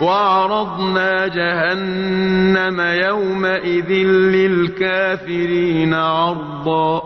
وَعَرَضْنَا جَهَنَّمَ يَوْمَئِذٍ لِّلْكَافِرِينَ عَرْضًا.